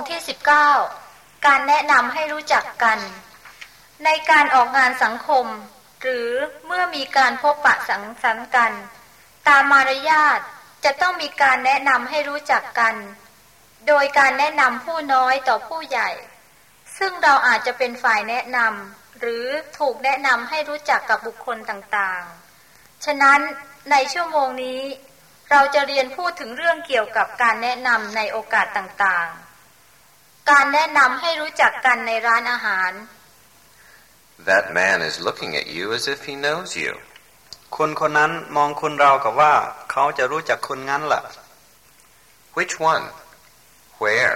งที่ 19 การแนะนำให้รู้จักกัน ในการออกงานสังคม หรือเมื่อมีการพบปะสังสรรค์กัน ตามมารยาทจะต้องมีการแนะนำให้รู้จักกัน โดยการแนะนำผู้น้อยต่อผู้ใหญ่ ซึ่งเราอาจจะเป็นฝ่ายแนะนำหรือถูกแนะนำให้รู้จักกับบุคคลต่างๆ ฉะนั้นในชั่วโมงนี้เราจะเรียนพูดถึงเรื่องเกี่ยวกับการแนะนำในโอกาสต่างๆ การแนะนำให้รู้จักกันในร้านอาหาร That man is looking at you as if he knows you. คนคนนั้นมองคุณเรากับว่า เขาจะรู้จักคุณงั้นล่ะ Which one? Where?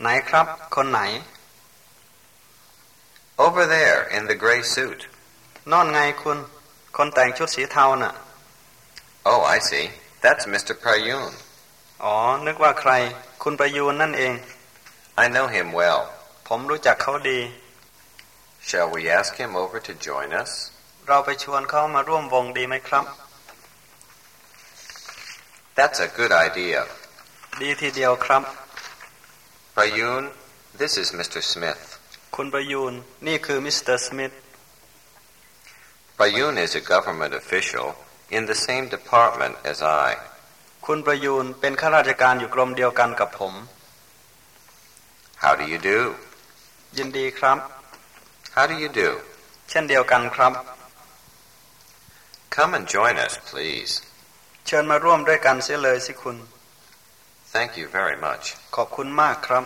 ไหนครับ คนไหน Over there in the gray suit. นอนไงคุณ คนแต่งชุดสีเทาน่ะ Oh, I see. That's Mr. Prayun. อ๋อ นึกว่าใคร คุณประยูนนั่นเอง I know him well. ผมรู้จักเขาดี Shall we ask him over to join us? เราไปชวนเขามาร่วมวงดีไหมครับ That's a good idea. ดีทีเดียวครับ Prayun, this is Mr. Smith. คุณประยูน นี่คือมิสเตอร์สมิธ Prayun is a government official in the same department as I. คุณประยูนเป็นข้าราชการอยู่กรมเดียวกันกับผม How do you do? ยินดีครับ How do you do? เช่นเดียวกันครับ Come and join us, please. เชิญมาร่วมด้วยกันเสียเลยสิคุณ Thank you very much. ขอบคุณมากครับ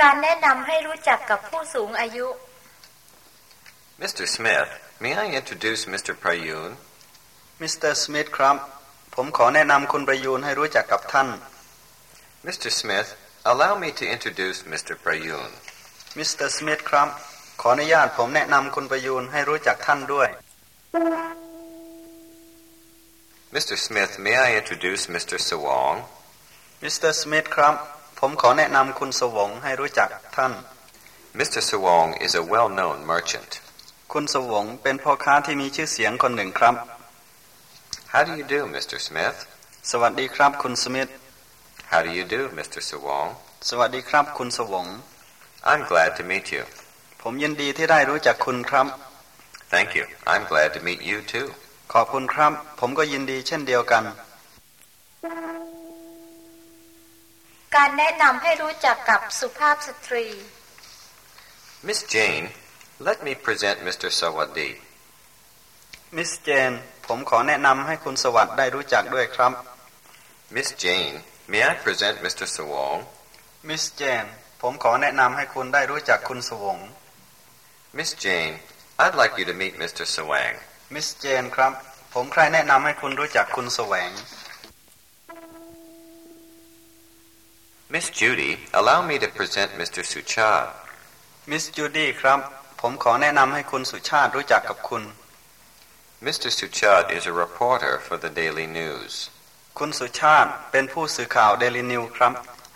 การแนะนำให้รู้จักกับผู้สูงอายุ Mr. Smith, may I introduce Mr. Prayun? มิสเตอร์สมิธครับ ผมขอแนะนำคุณประยูนให้รู้จักกับท่าน Mr. Smith, allow me to introduce Mr. Prayun. มิสเตอร์สมิธครับ ขออนุญาตผมแนะนำคุณประยูนให้รู้จักท่านด้วย Mr. Smith, may I introduce Mr. Sawong? มิสเตอร์สมิธครับ ผมขอแนะนำคุณสวงให้รู้จักท่าน Mr. Sawong is a well-known merchant. คุณสวงเป็นพ่อค้าที่มีชื่อเสียงคนหนึ่งครับ How do you do, Mr. Smith? สวัสดีครับคุณสมิธ How do you do, Mr. Sawong? สวัสดีครับ คุณสวง I'm glad to meet you. ผมยินดีที่ได้รู้จักคุณครับ Thank you. I'm glad to meet you too. ขอบคุณครับ ผมก็ยินดีเช่นเดียวกัน การแนะนำให้รู้จักกับสุภาพสตรี Miss Jane, let me present Mr. Sawadi. มิสเจน ผมขอแนะนำให้คุณสวัสดิ์ได้รู้จักด้วยครับ Miss Jane, may I present Mr. Sawong? มิสเจน ผมขอแนะนำให้คุณได้รู้จักคุณสวง Miss Jane, I'd like you to meet Mr. Sawang. มิสเจนครับ ผมใครแนะนำให้คุณรู้จักคุณแสวง Miss Judy, allow me to present Mr. Suchad. มิสจูดี้ครับ ผมขอแนะนำให้คุณสุชาติรู้จักกับคุณ Mr. Suchad is a reporter for the Daily News. คุณสุชาติเป็นผู้สื่อข่าวเดลินิวครับ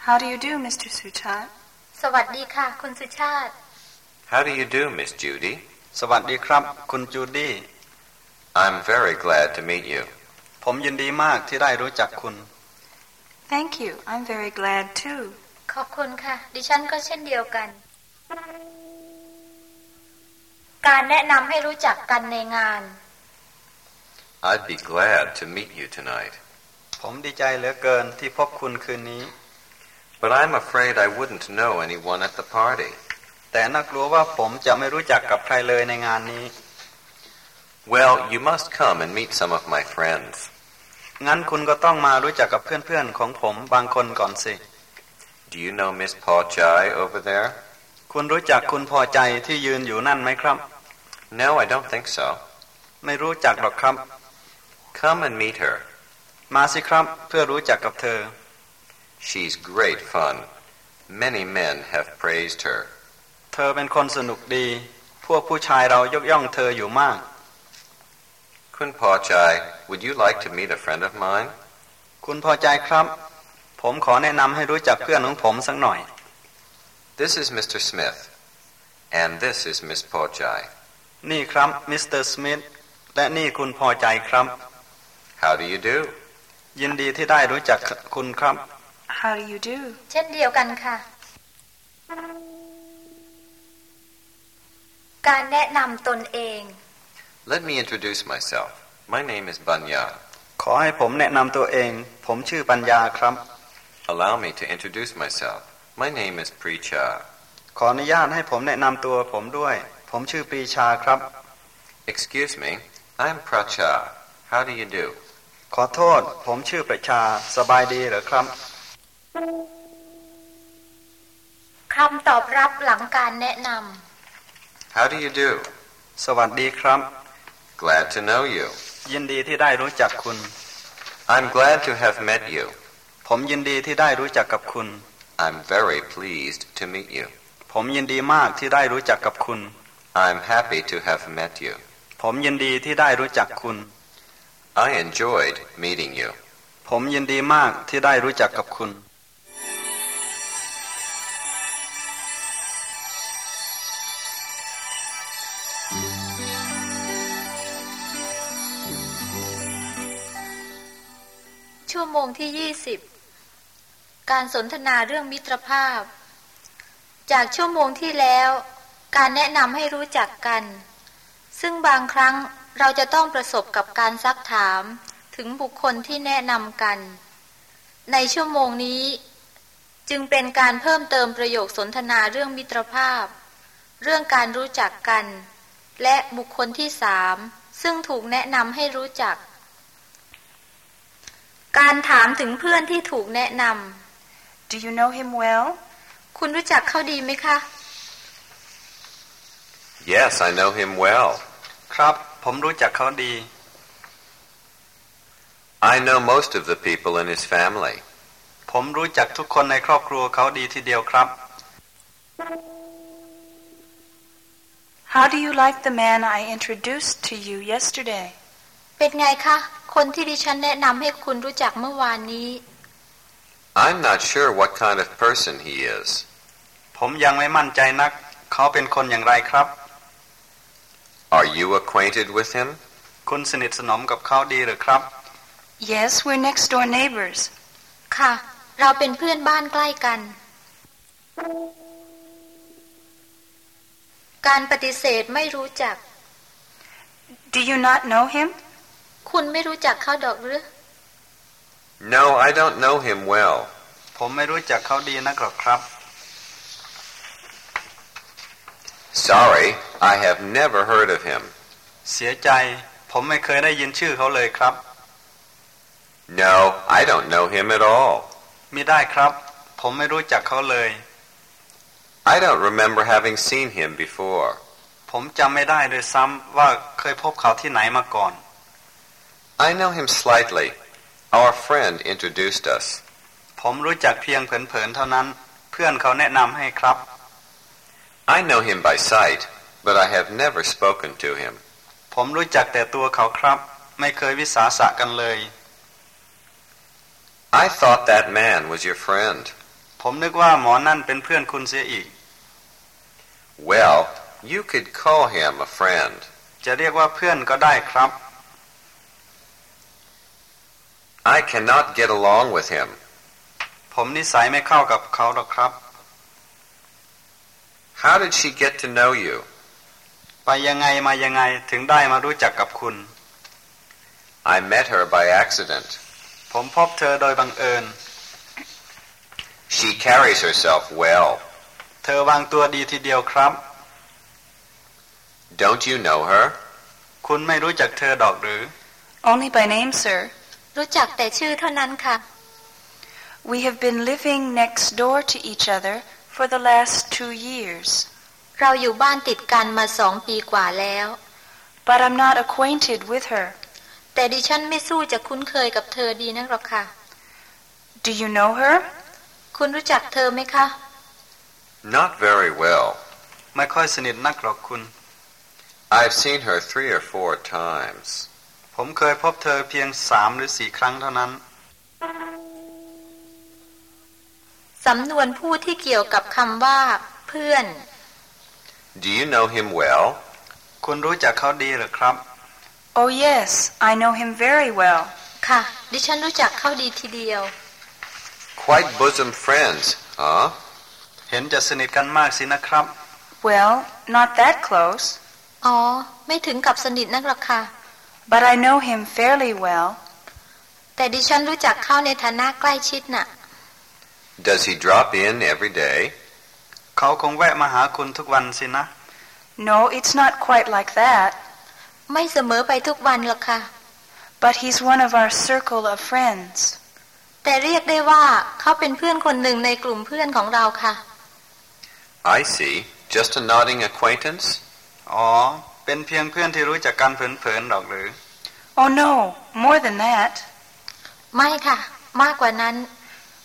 How do you do, Mr. Suchat? สวัสดีค่ะ คุณสุชาติ How do you do, Miss Judy? สวัสดีครับ คุณจูดี้ I'm very glad to meet you. ผมยินดีมากที่ได้รู้จักคุณ Thank you. I'm very glad too. ขอบคุณค่ะ ดิฉันก็เช่นเดียวกัน การแนะนำให้รู้จักกันในงาน I'd be glad to meet you tonight, ผมดีใจเหลือเกินที่พบคุณคืนนี้ but I'm afraid I wouldn't know anyone at the party. แต่น่ากลัวว่าผมจะไม่รู้จักกับใครเลยในงานนี้ Well, you must come and meet some of my friends. งั้นคุณก็ต้องมารู้จักกับเพื่อนๆของผมบางคนก่อนสิ Do you know Miss Paul Chai over there? คุณรู้จักคุณพอใจที่ยืนอยู่นั่นไหมครับ No, I don't think so. ไม่รู้จักหรอกครับ Come and meet her. มาสิครับเพื่อรู้จักกับเธอ She's great fun. Many men have praised her. เธอเป็นคนสนุกดี พวกผู้ชายเรายกย่องเธออยู่มาก คุณพอใจ, would you like to meet a friend of mine? คุณพอใจครับ ผมขอแนะนำให้รู้จักเพื่อนของผมสักหน่อย This is Mr. Smith, and this is Miss พอใจ. นี่ครับมิสเตอร์สมิธและนี่คุณพอใจครับ How do you do? ยินดีที่ได้รู้จักคุณครับ How do you do? เช่นเดียวกันค่ะ การแนะนำตนเอง Let me introduce myself. My name is Banya. ขอให้ผมแนะนำตัวเอง ผมชื่อปัญญาครับ Allow me to introduce myself. My name is Precha. ขออนุญาตให้ผมแนะนำตัวผมด้วย ผมชื่อปรีชาครับ Excuse me, I'm Pracha. How do you do? ขอโทษ ผมชื่อประชา สบายดีเหรอครับ คำตอบรับหลังการแนะน How do you do? สวัสดีครับ Glad to know you. ยินดีที่ได้รู้จักคุณ I'm glad to have met you. ผมยินดีที่ได้รู้จักกับคุณ I'm very pleased to meet you. ผมยินดีมากที่ได้รู้จักกับคุณ I'm happy to have met you. ผมยินดีที่ได้รู้จักคุณ I enjoyed meeting you. ผมยินดีมากที่ได้รู้จักกับคุณำชั่วโมงที่ 20 การสนทนาเรื่องมิตรภาพ จากชั่วโมงที่แล้ว การแนะนำให้รู้จักกัน ซึ่งบางครั้ง เราจะต้องประสบกับการซักถามถึงบุคคลที่แนะนำกัน ในชั่วโมงนี้ จึงเป็นการเพิ่มเติมประโยคสนทนาเรื่องมิตรภาพ เรื่องการรู้จักกัน และบุคคลที่สามซึ่งถูกแนะนำให้รู้จัก การถามถึงเพื่อนที่ถูกแนะน Do you know him well? ำคุณรู้จักเขาดีไหมคะ Yes, I know him well. ครับ ผมรู้จักเขาดี I know most of the people in his family. ผมรู้จักทุกคนในครอบครัวเขาดีทีเดียวครับ How do you like the man I introduced to you yesterday? เป็นไงคะ คนที่ดิฉันแนะนำให้คุณรู้จักเมื่อวานนี้ I'm not sure what kind of person he is. ผมยังไม่มั่นใจนัก เขาเป็นคนอย่างไรครับ Are you acquainted with him? คุณสนิทสนมกับเขาดีหรือครับ Yes, we're next door neighbors. ค่ะ เราเป็นเพื่อนบ้านใกล้กัน การปฏิเสธไม่รู้จัก Do you not know him? คุณไม่รู้จักเขาดอกหรือ No, I don't know him well. ผมไม่รู้จักเขาดีนักหรอกครับ Sorry, I have never heard of him. เสียใจ ผมไม่เคยได้ยินชื่อเขาเลยครับ No, I don't know him at all. มิได้ครับ ผมไม่รู้จักเขาเลย I don't remember having seen him before. ผมจำไม่ได้เลยซ้ำว่าเคยพบเขาที่ไหนมาก่อน I know him slightly. Our friend introduced us. ผมรู้จักเพียงเผินๆเท่านั้น เพื่อนเขาแนะนำให้ครับ I know him by sight, but I have never spoken to him. ผมรู้จักแต่ตัวเขาครับ ไม่เคยวิสาสะกันเลย I thought that man was your friend. ผมนึกว่าหมอนั่นเป็นเพื่อนคุณเสียอีก Well, you could call him a friend. จะเรียกว่าเพื่อนก็ได้ครับ I cannot get along with him. ผมนิสัยไม่เข้ากับเขาหรอกครับ How did she get to know you? ไปยังไงมายังไงถึงได้มารู้จักกับคุณ I met her by accident. ผมพบเธอโดยบังเอิญ She carries herself well. เธอวางตัวดีทีเดียวครับ Don't you know her? คุณไม่รู้จักเธอดอกหรือ Only by name, sir. รู้จักแต่ชื่อเท่านั้นค่ะ We have been living next door to each other for the last two years. เราอยู่บ้านติดกันมาสองปีกว่าแล้ว But I'm not acquainted with her. แต่ดิฉันไม่สู้จะคุ้นเคยกับเธอดีนักหรอกค่ะ Do you know her? คุณรู้จักเธอไหมคะ Not very well. ไม่ค่อยสนิทนักหรอกคุณ I've seen her three or four times. ผมเคยพบเธอเพียงสามหรือสี่ครั้งเท่านั้น สำนวนพูดที่เกี่ยวกับคำว่า เพื่อน Do you know him well? คุณรู้จักเขาดีหรือครับ Oh, yes, I know him very well. ค่ะ ดิฉันรู้จักเขาดีทีเดียว Quite bosom friends, huh? เห็นจะสนิทกันมากสินะครับ Well, not that close, อ๋อ ไม่ถึงกับสนิทนักหรอกค่ะ but I know him fairly well. แต่ดิฉันรู้จักเขาในฐานะใกล้ชิดน่ะ Does he drop in every day? เขาคงแวะมาหาคุณทุกวันสินะ No, it's not quite like that, ไม่เสมอไปทุกวันหรอกค่ะ but he's one of our circle of friends. แต่เรียกได้ว่าเขาเป็นเพื่อนคนหนึ่งในกลุ่มเพื่อนของเราค่ะ I see. Just a nodding acquaintance? อ๋อ เป็นเพียงเพื่อนที่รู้จักกันเผินๆหรอกหรือ Oh no, more than that. ไม่ค่ะ มากกว่านั้น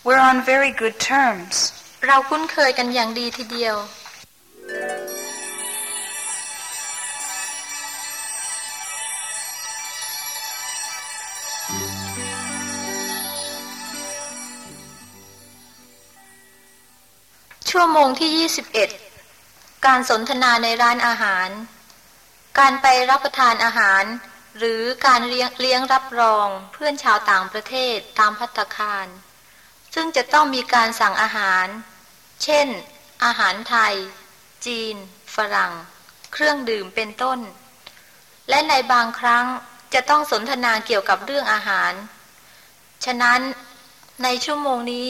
We're on very good terms. เราคุ้นเคยกันอย่างดีทีเดียว ชั่วโมงที่ 21 การสนทนาในร้านอาหาร การไปรับประทานอาหาร หรือการเลี้ยงยงรับรองเพื่อนชาวต่างประเทศตามพัตตาคาร ซึ่งจะต้องมีการสั่งอาหาร เช่น อาหารไทย จีน ฝรั่ง เครื่องดื่มเป็นต้น และในบางครั้งจะต้องสนทนาเกี่ยวกับเรื่องอาหาร ฉะนั้นในชั่วโมงนี้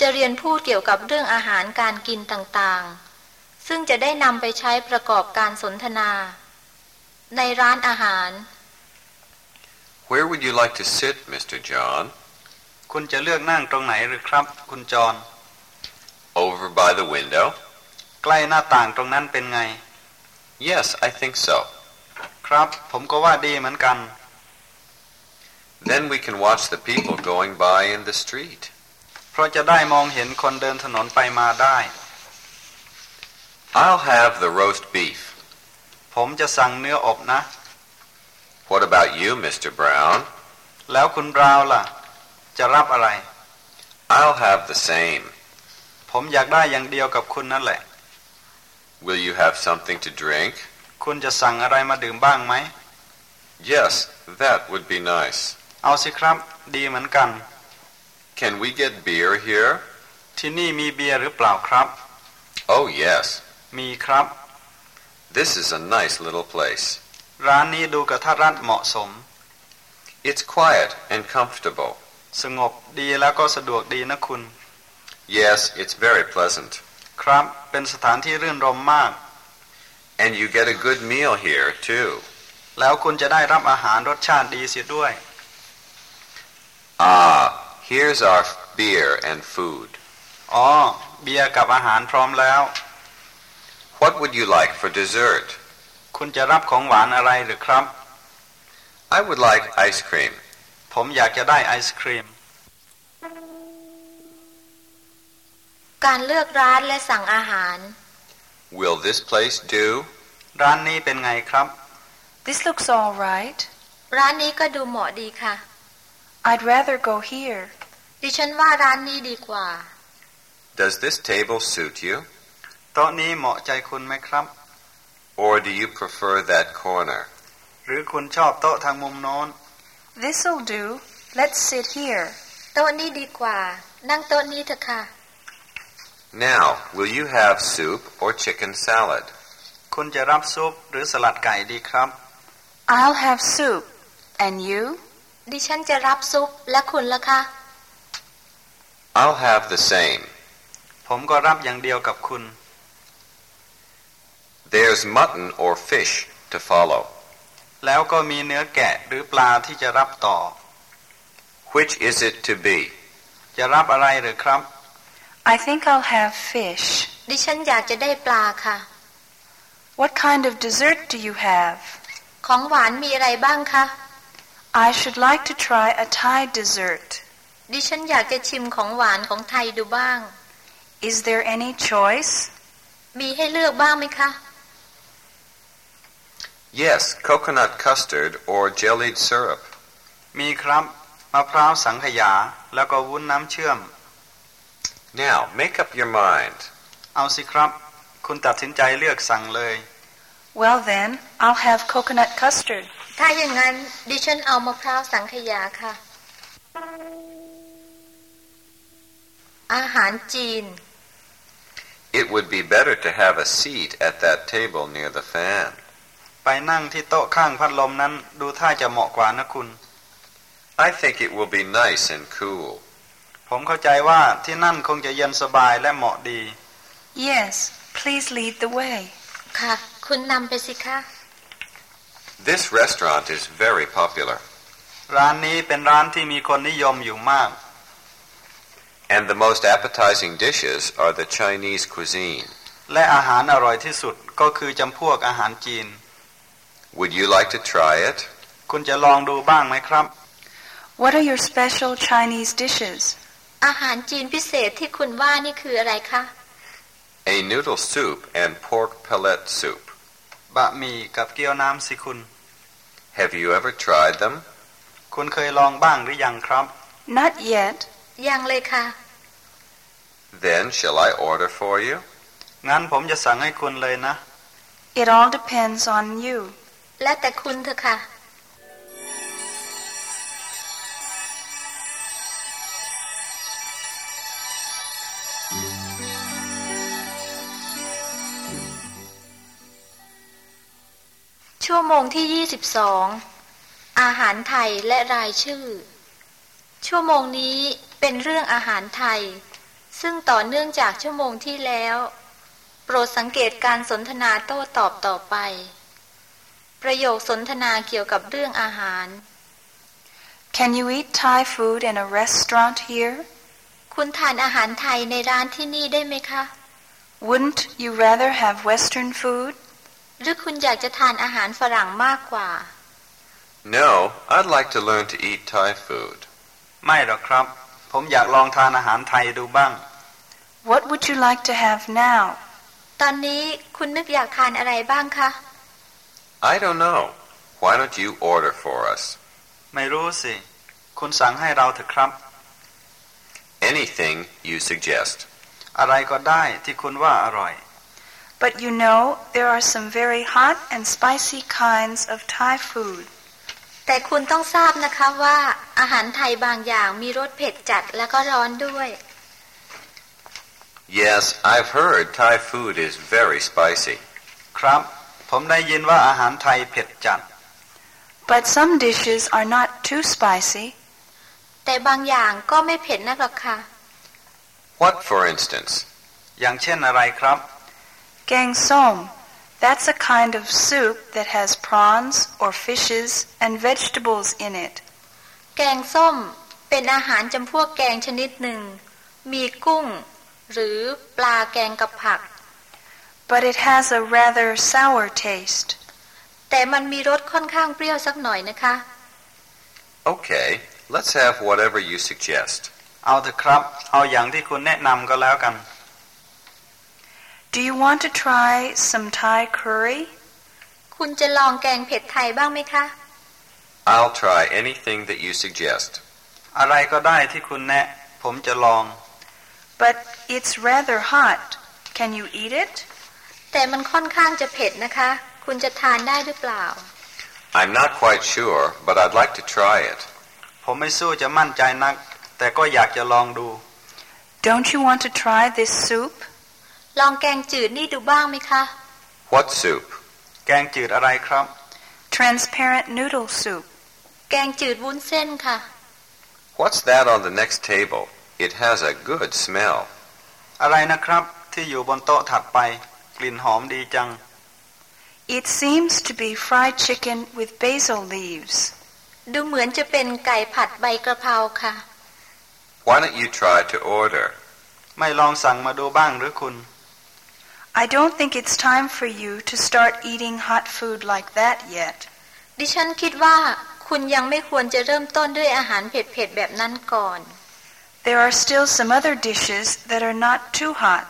จะเรียนพูดเกี่ยวกับเรื่องอาหารการกินต่างๆ ซึ่งจะได้นำไปใช้ประกอบการสนทนา ในร้านอาหาร Where would you like to sit, Mr. John? คุณจะเลือกนั่งตรงไหนหรือครับ คุณจร Over by the window? ใกล้หน้าต่างตรงนั้นเป็นไง Yes, I think so. ครับผมก็ว่าดีเหมือนกัน Then we can watch the people going by in the street. เพราะจะได้มองเห็นคนเดินถนนไปมาได้ I'll have the roast beef. ผมจะสั่งเนื้ออบนะ What about you, Mr. Brown? แล้วคุณบราวน์ล่ะ จะรับอะไร I'll have the same. ผมอยากได้อย่างเดียวกับคุณนั่นแหละ Will you have something to drink? คุณจะสั่งอะไรมาดื่มบ้างไหม Yes, that would be nice. เอาสิครับ ดีเหมือนกัน Can we get beer here? ที่นี่มีเบียร์หรือเปล่าครับ Oh, yes. มีครับ This is a nice little place. ร้านนี้ดูกระทัดรัดเหมาะสม It's quiet and comfortable. สงบดีแล้วก็สะดวกดีนะคุณ Yes, it's very pleasant. ครับเป็นสถานที่รื่นรมมาก And you get a good meal here, too. แล้วคุณจะได้รับอาหารรสชาติดีเสียด้วย Ah, here's our beer and food. อ๋อเบียร์กับอาหารพร้อมแล้ว What would you like for dessert? คุณจะรับของหวานอะไรหรือครับ I would like ice cream. ผมอยากจะได้ไอศครีม การเลือกร้านและสั่งอาหาร Will this place do? ร้านนี้เป็นไงครับ This looks all right. ร้านนี้ก็ดูเหมาะดีค่ะ I'd rather go here. ดิฉันว่าร้านนี้ดีกว่า Does this table suit you? โต๊ะนี้เหมาะใจคุณไหมครับ Or do you prefer that corner? หรือคุณชอบโต๊ะทางมุมโน้น This'll do. Let's sit here. โต๊ะนี้ดีกว่า นั่งโต๊ะนี้เถอะค่ะ Now, will you have soup or chicken salad? คุณจะรับซุปหรือสลัดไก่ดีครับ I'll have soup. And you? ดิฉันจะรับซุปและคุณล่ะคะ I'll have the same. ผมก็รับอย่างเดียวกับคุณ There's mutton or fish to follow. แล้วก็มีเนื้อแกะหรือปลาที่จะรับต่อ Which is it to be? จะรับอะไรหรือครับ I think I'll have fish. ดิฉันอยากจะได้ปลาค่ะ What kind of dessert do you have? ของหวานมีอะไรบ้างคะ I should like to try a Thai dessert. ดิฉันอยากจะชิมของหวานของไทยดูบ้าง Is there any choice? มีให้เลือกบ้างไหมคะ Yes, coconut custard or jellied syrup. มีครับมะพร้าวสังขยา แล้วก็วุ้นน้ำเชื่อม Now, make up your mind. เอาสิครับ คุณตัดสินใจเลือกสั่งเลย Well then, I'll have coconut custard. ถ้าอย่างนั้นดิฉันเอามะพร้าวสังขยาค่ะ อาหารจีน It would be better to have a seat at that table near the fan. ไปนั่งที่โต๊ะข้างพัดลมนั้นดูท่าจะเหมาะกว่านะคุณ I think it will be nice and cool. ผมเข้าใจว่าที่นั่นคงจะเย็นสบายและเหมาะดี Yes, please lead the way. ค่ะ คุณนำไปสิคะ This restaurant is very popular, ร้านนี้เป็นร้านที่มีคนนิยมอยู่มาก and the most appetizing dishes are the Chinese cuisine. และอาหารอร่อยที่สุดก็คือจำพวกอาหารจีน Would you like to try it? คุณจะลองดูบ้างไหมครับ What are your special Chinese dishes? อาหารจีนพิเศษที่คุณว่านี่คืออะไรคะ A noodle soup and pork pellet soup. บะหมี่กับเกี๊ยวน้ำสิคุณ Have you ever tried them? คุณเคยลองบ้างหรือยังครับ Not yet. ยังเลยค่ะ Then shall I order for you? งั้นผมจะสั่งให้คุณเลยนะ It all depends on you. และแต่คุณเถอะค่ะ ชั่วโมงที่ 22 อาหารไทยและรายชื่อ ชั่วโมงนี้เป็นเรื่องอาหารไทย ซึ่งต่อเนื่องจากชั่วโมงที่แล้ว โปรดสังเกตการสนทนาโต้ตอบต่อไป ประโยคสนทนาเกี่ยวกับเรื่องอาหาร Can you eat Thai food in a restaurant here? คุณทานอาหารไทยในร้านที่นี่ได้ไหมคะ Wouldn't you rather have Western food? หรือคุณอยากจะทานอาหารฝรั่งมากกว่า No, I'd like to learn to eat Thai food. ไม่หรอกครับ ผมอยากลองทานอาหารไทยดูบ้าง What would you like to have now? ตอนนี้คุณนึกอยากทานอะไรบ้างคะ I don't know. Why don't you order for us? ไม่รู้สิ คุณสั่งให้เราเถอะครับ Anything you suggest. อะไรก็ได้ที่คุณว่าอร่อย But you know, there are some very hot and spicy kinds of Thai food. แต่คุณต้องทราบนะคะว่าอาหารไทยบางอย่างมีรสเผ็ดจัดแล้วก็ร้อนด้วย Yes, I've heard Thai food is very spicy. ครับ ผมได้ยินว่าอาหารไทยเผ็ดจัด But some dishes are not too spicy. แต่บางอย่างก็ไม่เผ็ดนักหรอกค่ะ What, for instance? อย่างเช่นอะไรครับ Gang som. That's a kind of soup that has prawns or fishes and vegetables in it. แกงส้มเป็นอาหารจำพวกแกงชนิดหนึ่ง มีกุ้ง หรือปลาแกงกับผัก But it has a rather sour taste. แต่มันมีรสค่อนข้างเปรี้ยวสักหน่อยนะคะ Okay, let's have whatever you suggest. เอาเถอะครับ เอาอย่างที่คุณแนะนำก็แล้วกัน Do you want to try some Thai curry? คุณจะลองแกงเผ็ดไทยบ้างไหมคะ I'll try anything that you suggest. อะไรก็ได้ที่คุณแนะ ผมจะลอง But it's rather hot. Can you eat it? แต่มันค่อนข้างจะเผ็ดนะคะ คุณจะทานได้หรือเปล่า I'm not quite sure, but I'd like to try it. ผมไม่สู้จะมั่นใจนัก แต่ก็อยากจะลองดู Don't you want to try this soup? ลองแกงจืดนี่ดูบ้างไหมคะ What soup? แกงจืดอะไรครับ Transparent noodle soup. แกงจืดวุ้นเส้นค่ะ What's that on the next table? It has a good smell. อะไรนะครับที่อยู่บนโต๊ะถัดไปก ลิ่นหอมดีจัง It seems to be fried chicken with basil leaves. ดูเหมือนจะเป็นไก่ผัดใบกระเพราค่ะ Why don't you try to order? ไม่ลองสั่งมาดูบ้างหรือคุณ I don't think it's time for you to start eating hot food like that yet. ดิฉันคิดว่าคุณยังไม่ควรจะเริ่มต้นด้วยอาหารเผ็ดๆแบบนั้นก่อน There are still some other dishes that are not too hot.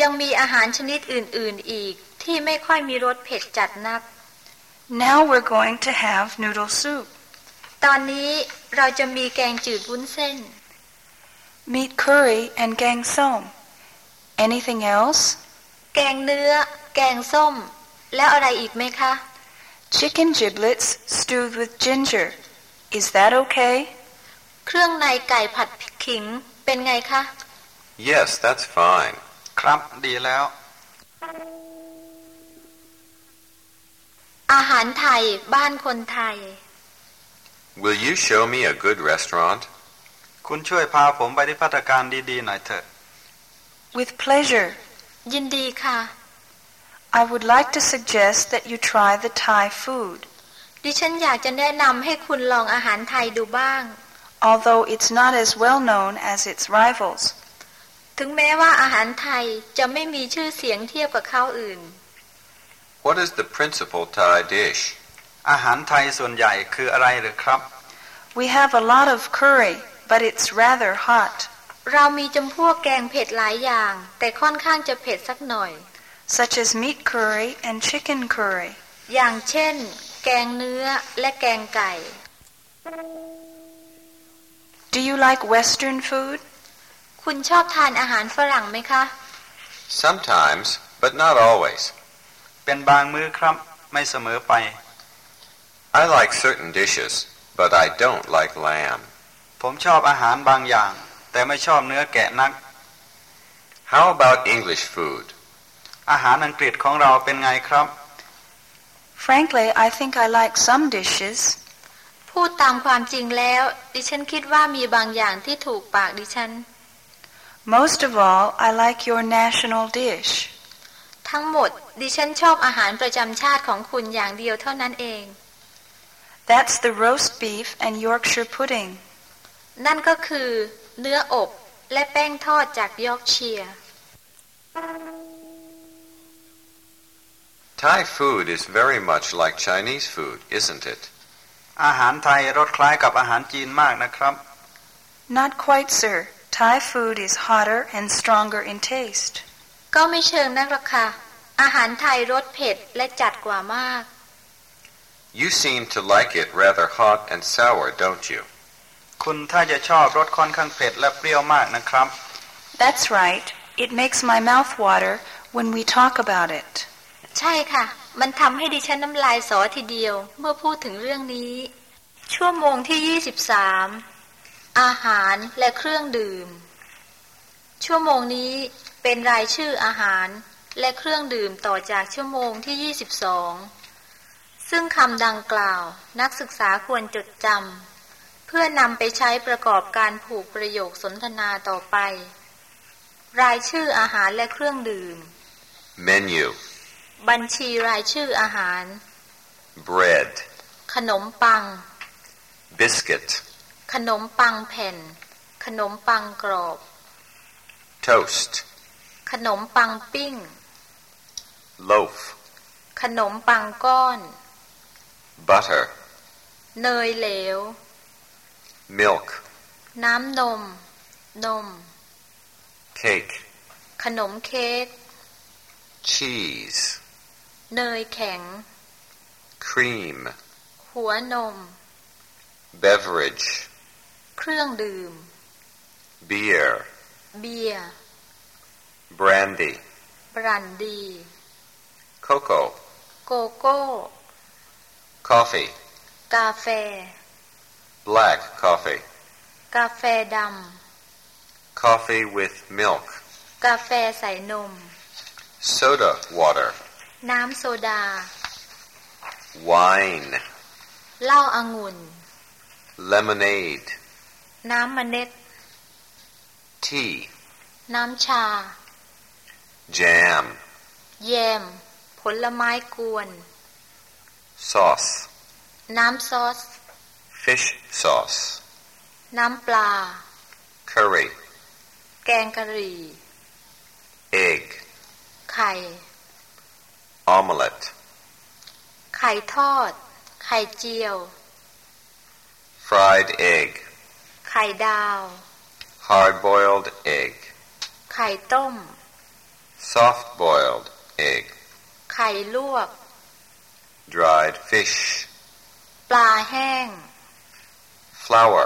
ยังมีอาหารชนิดอื่นๆอีกที่ไม่ค่อยมีรสเผ็ดจัดนัก Now we're going to have noodle soup. ตอนนี้เราจะมีแกงจืดวุ้นเส้น Meat curry and gang som. Anything else? แกงเนื้อ แกงส้ม แล้วอะไรอีกไหมคะ Chicken giblets stewed with ginger. Is that okay? เครื่องในไก่ผัดพริกขิงเป็นไงคะ Yes, that's fine. ครับดีแล้ว อาหารไทยบ้านคนไทย Will you show me a good restaurant? คุณช่วยพาผมไปที่พัตตาการดีๆหน่อยเถอะ With pleasure. ยินดีค่ะ I would like to suggest that you try the Thai food. ดิฉันอยากจะแนะนำให้คุณลองอาหารไทยดูบ้าง although it's not as well known as its rivals. ถึงแม้ว่าอาหารไทยจะไม่มีชื่อเสียงเทียบกับข้าวอื่น What is the principal Thai dish? อาหารไทยส่วนใหญ่คืออะไรหรือครับ We have a lot of curry, but it's rather hot, เรามีจำพวกแกงเผ็ดหลายอย่าง แต่ค่อนข้างจะเผ็ดสักหน่อย such as meat curry and chicken curry. อย่างเช่น แกงเนื้อและแกงไก่ Do you like Western food? คุณชอบทานอาหารฝรั่งไหมคะ Sometimes, but not always. เป็นบางมื้อครับ ไม่เสมอไป I like certain dishes, but I don't like lamb. ผมชอบอาหารบางอย่าง แต่ไม่ชอบเนื้อแกะนัก How about English food? อาหารอังกฤษของเราเป็นไงครับ Frankly, I think I like some dishes. พูดตามความจริงแล้ว ดิฉันคิดว่ามีบางอย่างที่ถูกปากดิฉัน Most of all, I like your national dish. ทั้งหมด ดิฉันชอบอาหารประจำชาติของคุณอย่างเดียวเท่านั้นเอง That's the roast beef and Yorkshire pudding. นั่นก็คือเนื้ออบและแป้งทอดจากยอร์กเชียร์ Thai food is very much like Chinese food, isn't it? อาหารไทยรสคล้ายกับอาหารจีนมากนะครับ Not quite, sir. Thai food is hotter and stronger in taste. ก็ไม่เชิงนักหรอกค่ะ อาหารไทยรสเผ็ดและจัดกว่ามาก You seem to like it rather hot and sour, don't you? คุณถ้าจะชอบรสค่อนข้างเผ็ดและเปรี้ยวมากนะครับ That's right. It makes my mouth water when we talk about it. ใช่ค่ะ มันทำให้ดิฉันน้ำลายสอทีเดียว เมื่อพูดถึงเรื่องนี้ ชั่วโมงที่ 23 อาหารและเครื่องดื่ม ชั่วโมงนี้เป็นรายชื่ออาหารและเครื่องดื่มต่อจากชั่วโมงที่ 22 ซึ่งคำดังกล่าวนักศึกษาควรจดจำเพื่อนำไปใช้ประกอบการผูกประโยคสนทนาต่อไป รายชื่ออาหารและเครื่องดื่ม Menu. บัญชีรายชื่ออาหาร Bread. ขนมปัง Biscuit. ขนมปังแผ่น ขนมปังกรอบ Toast. ขนมปังปิ้ง Loaf. ขนมปังก้อน Butter. เนยเหลว Milk. น้ำนม นม Cake. ขนมเค้ก Cheese. เนยแข็ง Cream. หัวนม Beverage. เครื่องดื่ม Beer. เบียร์ Brandy. บรันดี Cocoa. โกโก้ Coffee. กาแฟ Black coffee. กาแฟด Coffee with milk. ำกาแฟใส่นม Soda water. น้ำโซดา Wine. เหล้าอางุ่น Lemonade. น้ำมเมล็ด Tea. น้ำชา Jam. แยม ผลไม้กวน Sauce. น้ำซอส Fish sauce. น้ำปลา Curry. แกงกะหรี่ Egg. ไข่ Omelette. ไข่ทอด ไข่เจียว Fried egg. ไข่ดาว Hard boiled egg. ไข่ต้ม Soft boiled egg. ไข่ลวก Dried fish. ปลาแห้ง Flour.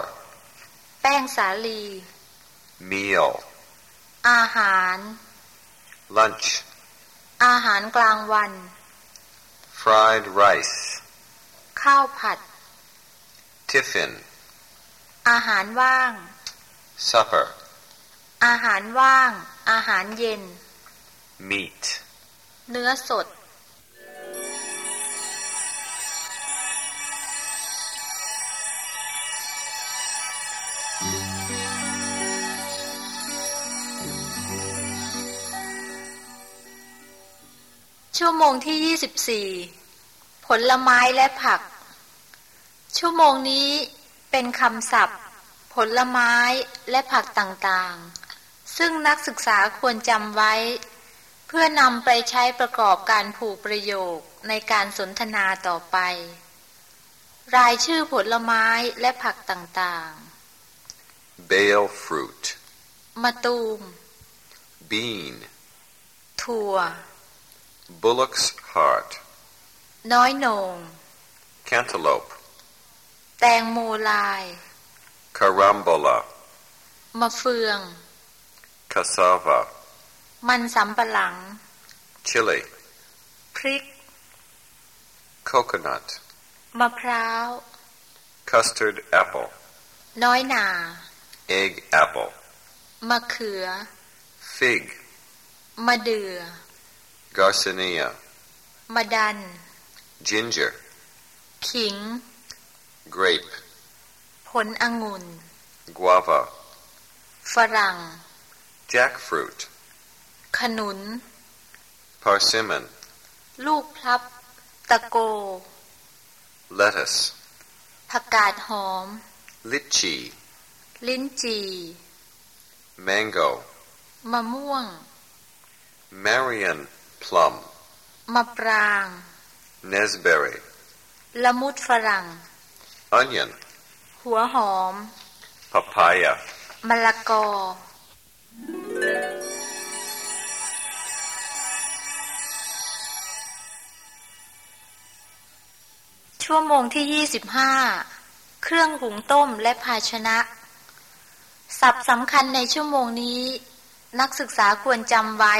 แป้งสาลี Meal. อาหาร Lunch. อาหารกลางวัน Fried rice. ข้าวผัด Tiffin. อาหารว่าง supper, อาหารว่าง อาหารเย็น meat, เนื้อสด ชั่วโมงที่24ผลไม้และผัก ชั่วโมงนี้ เป็นคำศัพท์ ผลไม้และผักต่างๆ ซึ่งนักศึกษาควรจำไว้ เพื่อนำไปใช้ประกอบการผูกประโยคในการสนทนาต่อไป รายชื่อผลไม้และผักต่าง bale fruit, ๆมะตูม bean, ถั่ว bullock's heart, น้อยโหนง cantaloupe, แตงโมลาย carambola, มะเฟือง cassava, มันสำปะหลัง chili, พริก coconut, มะพร้าว custard apple, น้อยหนา egg apple, มะเขือ fig, มะเดือ่อ garcinia, มะดัน ginger, ขิง grape, ผลองุ่น guava, ฝรั่ง jackfruit, ขนุน persimmon, ลูกพลับ ตะโก lettuce, ผักกาดหอม lychee, ลิ้นจี่ mango, มะม่วง Marion plum, มะปราง Nesberry, ละมุดฝรั่ง onion, หัวหอม papaya, มะละกอ ชั่วโมงที่25เครื่องหุงต้มและภาชนะศัพท์สำคัญในชั่วโมงนี้ นักศึกษาควรจำไว้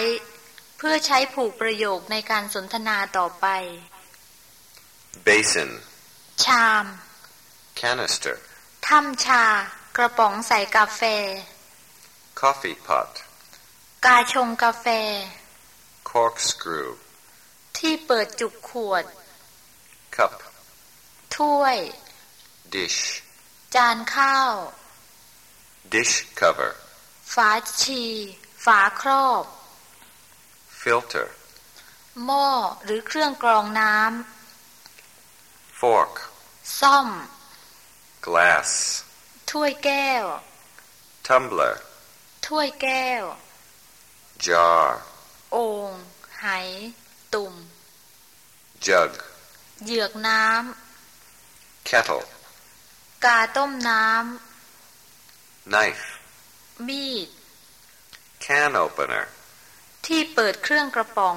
เพื่อใช้ผูกประโยคในการสนทนาต่อไป basin, ชาม canister, ถ้ำชา กระป๋องใส่กาแฟ coffee pot, กาชงกาแฟ corkscrew, ที่เปิดจุกขวด cup, ถ้วย dish, จานข้าว dish cover, ฝาชี ฝาครอบ filter, หม้อหรือเครื่องกรองน้ fork, ำซ่อม glass, ถ้วยแก้ว tumbler, ถ้วยแก้ว jar, โอ่งไหตุ่ม jug, เหยือกน้ kettle, ำกาต้มน้ knife, ำมีด can opener, ที่เปิดเครื่องกระป๋อง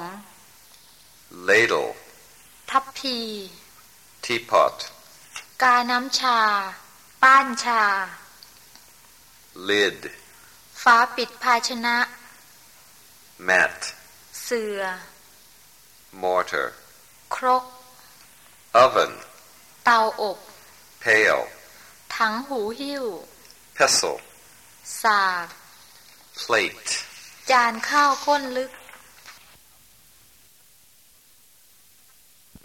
ladle, ทัพพี teapot, กาน้ำชา ป้านชา lid, ฝาปิดภาชนะ mat, เสือ mortar, ครก oven, เตาอบ pail, ถังหูหิ้ว pestle, สาก plate, จานข้าวก้นลึก